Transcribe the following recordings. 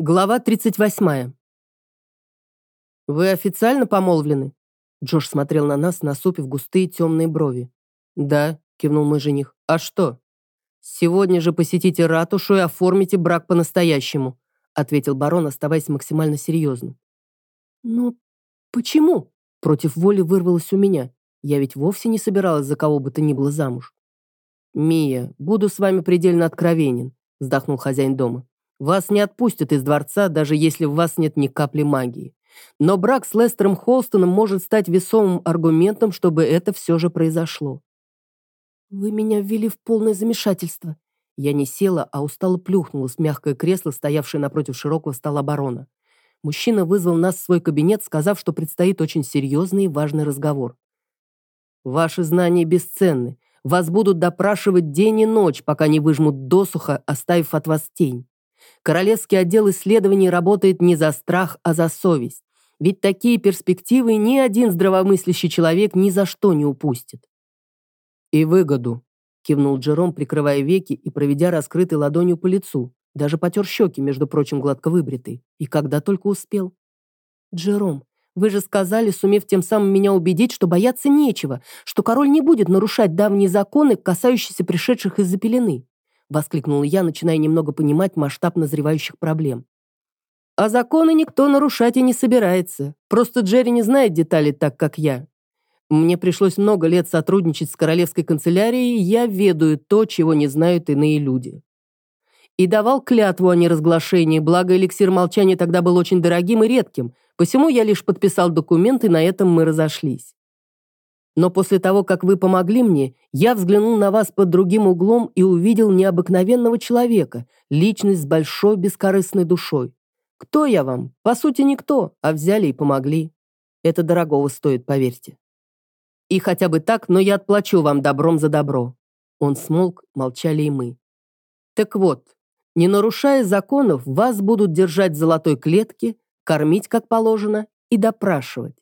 Глава 38. «Вы официально помолвлены?» Джош смотрел на нас, насупив густые темные брови. «Да», — кивнул мой жених. «А что?» «Сегодня же посетите ратушу и оформите брак по-настоящему», ответил барон, оставаясь максимально серьезным. «Ну, почему?» Против воли вырвалось у меня. Я ведь вовсе не собиралась за кого бы то ни было замуж. «Мия, буду с вами предельно откровенен», вздохнул хозяин дома. Вас не отпустят из дворца, даже если в вас нет ни капли магии. Но брак с Лестером Холстоном может стать весомым аргументом, чтобы это все же произошло. Вы меня ввели в полное замешательство. Я не села, а устало плюхнулась в мягкое кресло, стоявшее напротив широкого стола барона. Мужчина вызвал нас в свой кабинет, сказав, что предстоит очень серьезный и важный разговор. «Ваши знания бесценны. Вас будут допрашивать день и ночь, пока не выжмут досуха, оставив от вас тень. Королевский отдел исследований работает не за страх, а за совесть. Ведь такие перспективы ни один здравомыслящий человек ни за что не упустит. «И выгоду», — кивнул Джером, прикрывая веки и проведя раскрытой ладонью по лицу. Даже потер щеки, между прочим, гладко выбритый. И когда только успел. «Джером, вы же сказали, сумев тем самым меня убедить, что бояться нечего, что король не будет нарушать давние законы, касающиеся пришедших из-за пелены. — воскликнул я, начиная немного понимать масштаб назревающих проблем. «А законы никто нарушать и не собирается. Просто Джерри не знает деталей так, как я. Мне пришлось много лет сотрудничать с королевской канцелярией, и я ведаю то, чего не знают иные люди. И давал клятву о неразглашении, благо эликсир молчания тогда был очень дорогим и редким, посему я лишь подписал документ, и на этом мы разошлись. Но после того, как вы помогли мне, я взглянул на вас под другим углом и увидел необыкновенного человека, личность с большой бескорыстной душой. Кто я вам? По сути, никто, а взяли и помогли. Это дорогого стоит, поверьте. И хотя бы так, но я отплачу вам добром за добро». Он смолк, молчали и мы. «Так вот, не нарушая законов, вас будут держать в золотой клетке, кормить как положено и допрашивать.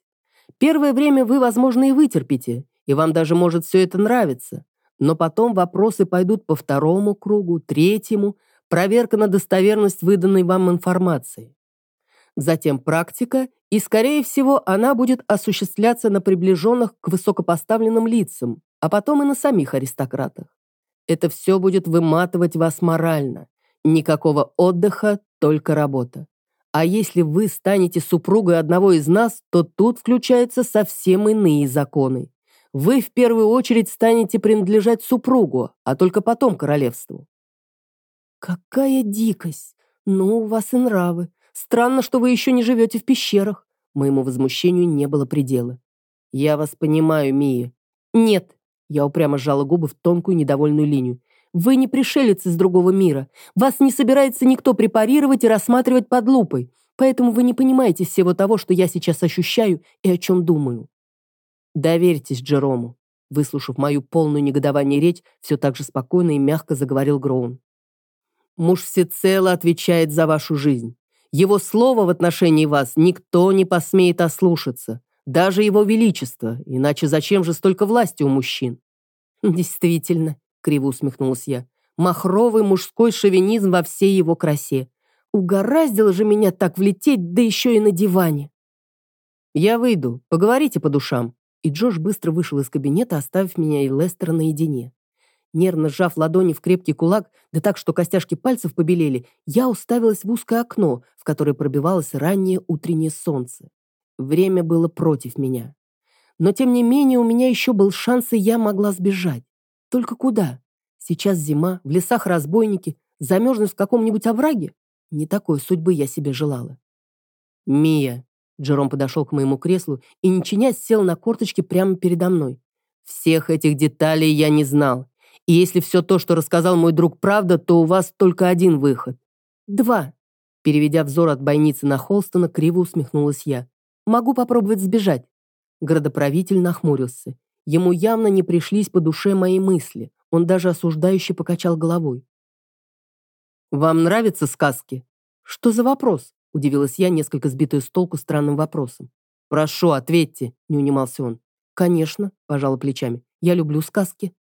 Первое время вы, возможно, и вытерпите, и вам даже может все это нравиться. Но потом вопросы пойдут по второму кругу, третьему, проверка на достоверность выданной вам информации. Затем практика, и, скорее всего, она будет осуществляться на приближенных к высокопоставленным лицам, а потом и на самих аристократах. Это все будет выматывать вас морально. Никакого отдыха, только работа. А если вы станете супругой одного из нас, то тут включаются совсем иные законы. Вы в первую очередь станете принадлежать супругу, а только потом королевству. Какая дикость! Ну, у вас и нравы. Странно, что вы еще не живете в пещерах. Моему возмущению не было предела. Я вас понимаю, Мия. Нет. Я упрямо сжала губы в тонкую недовольную линию. Вы не пришелец из другого мира. Вас не собирается никто препарировать и рассматривать под лупой. Поэтому вы не понимаете всего того, что я сейчас ощущаю и о чем думаю. Доверьтесь Джерому. Выслушав мою полную негодование речь, все так же спокойно и мягко заговорил Гроун. Муж всецело отвечает за вашу жизнь. Его слово в отношении вас никто не посмеет ослушаться. Даже его величество, иначе зачем же столько власти у мужчин? Действительно, криво усмехнулась я. Махровый мужской шовинизм во всей его красе. Угораздило же меня так влететь, да еще и на диване. Я выйду, поговорите по душам. И Джош быстро вышел из кабинета, оставив меня и Лестера наедине. Нервно сжав ладони в крепкий кулак, да так, что костяшки пальцев побелели, я уставилась в узкое окно, в которое пробивалось раннее утреннее солнце. Время было против меня. Но, тем не менее, у меня еще был шанс, и я могла сбежать. Только куда? Сейчас зима, в лесах разбойники, замерзнуть в каком-нибудь овраге? Не такой судьбы я себе желала. «Мия!» Джером подошел к моему креслу и, не чинясь, сел на корточки прямо передо мной. «Всех этих деталей я не знал. И если все то, что рассказал мой друг, правда, то у вас только один выход». «Два». Переведя взор от бойницы на Холстона, криво усмехнулась я. «Могу попробовать сбежать». Городоправитель нахмурился. Ему явно не пришлись по душе мои мысли. Он даже осуждающе покачал головой. «Вам нравятся сказки?» «Что за вопрос?» – удивилась я, несколько сбитая с толку странным вопросом. «Прошу, ответьте», – не унимался он. «Конечно», – пожала плечами. «Я люблю сказки».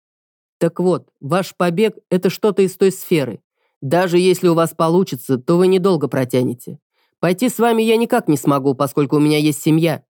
«Так вот, ваш побег – это что-то из той сферы. Даже если у вас получится, то вы недолго протянете. Пойти с вами я никак не смогу, поскольку у меня есть семья».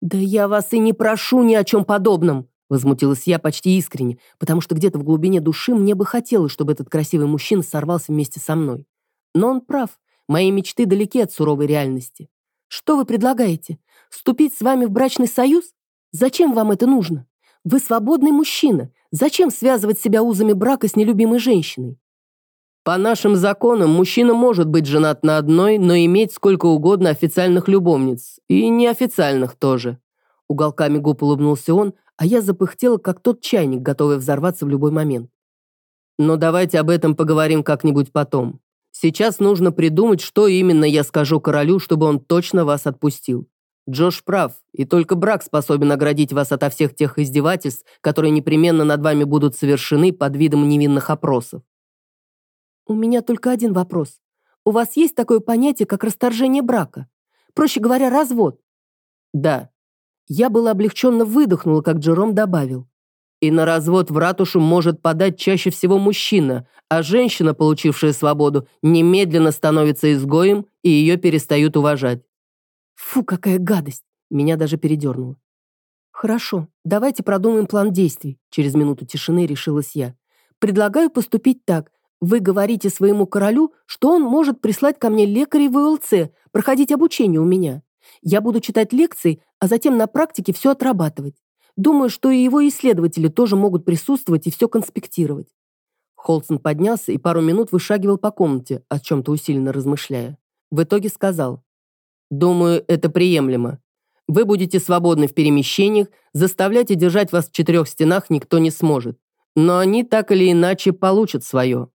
«Да я вас и не прошу ни о чем подобном», возмутилась я почти искренне, потому что где-то в глубине души мне бы хотелось, чтобы этот красивый мужчина сорвался вместе со мной. Но он прав, мои мечты далеки от суровой реальности. Что вы предлагаете? Вступить с вами в брачный союз? Зачем вам это нужно? Вы свободный мужчина. Зачем связывать себя узами брака с нелюбимой женщиной? По нашим законам, мужчина может быть женат на одной, но иметь сколько угодно официальных любовниц. И неофициальных тоже. Уголками губ улыбнулся он, а я запыхтела, как тот чайник, готовый взорваться в любой момент. Но давайте об этом поговорим как-нибудь потом. Сейчас нужно придумать, что именно я скажу королю, чтобы он точно вас отпустил. Джош прав, и только брак способен оградить вас ото всех тех издевательств, которые непременно над вами будут совершены под видом невинных опросов. У меня только один вопрос. У вас есть такое понятие, как расторжение брака? Проще говоря, развод? Да. Я была облегченно выдохнула, как Джером добавил. И на развод в ратушу может подать чаще всего мужчина, а женщина, получившая свободу, немедленно становится изгоем, и ее перестают уважать. Фу, какая гадость! Меня даже передернуло. Хорошо, давайте продумаем план действий. Через минуту тишины решилась я. Предлагаю поступить так. Вы говорите своему королю, что он может прислать ко мне лекарей в УЛЦ, проходить обучение у меня. Я буду читать лекции, а затем на практике все отрабатывать. Думаю, что и его исследователи тоже могут присутствовать и все конспектировать. Холсон поднялся и пару минут вышагивал по комнате, о чем-то усиленно размышляя. В итоге сказал. Думаю, это приемлемо. Вы будете свободны в перемещениях, заставлять и держать вас в четырех стенах никто не сможет. Но они так или иначе получат свое.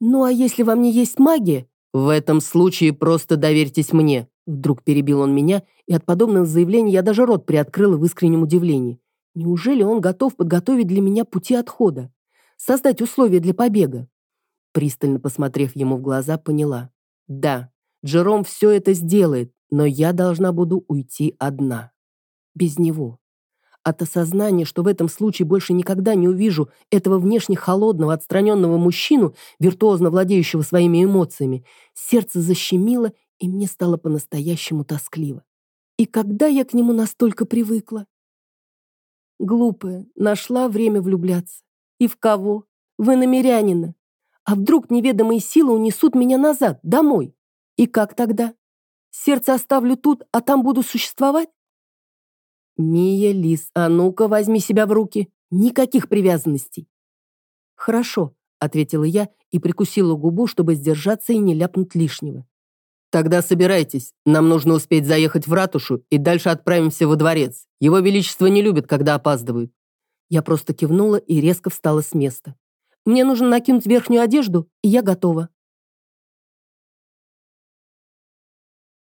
Ну а если во мне есть магия? В этом случае просто доверьтесь мне. Вдруг перебил он меня, и от подобного заявления я даже рот приоткрыла в искреннем удивлении. Неужели он готов подготовить для меня пути отхода? Создать условия для побега? Пристально посмотрев ему в глаза, поняла. Да, Джером все это сделает, но я должна буду уйти одна. Без него. От осознания, что в этом случае больше никогда не увижу этого внешне холодного, отстраненного мужчину, виртуозно владеющего своими эмоциями, сердце защемило, и мне стало по-настоящему тоскливо. И когда я к нему настолько привыкла? Глупая, нашла время влюбляться. И в кого? В иномерянина. А вдруг неведомые силы унесут меня назад, домой? И как тогда? Сердце оставлю тут, а там буду существовать? Мия, Лис, а ну-ка возьми себя в руки. Никаких привязанностей. Хорошо, ответила я и прикусила губу, чтобы сдержаться и не ляпнуть лишнего. Тогда собирайтесь, нам нужно успеть заехать в ратушу и дальше отправимся во дворец. Его Величество не любит, когда опаздывают. Я просто кивнула и резко встала с места. Мне нужно накинуть верхнюю одежду, и я готова.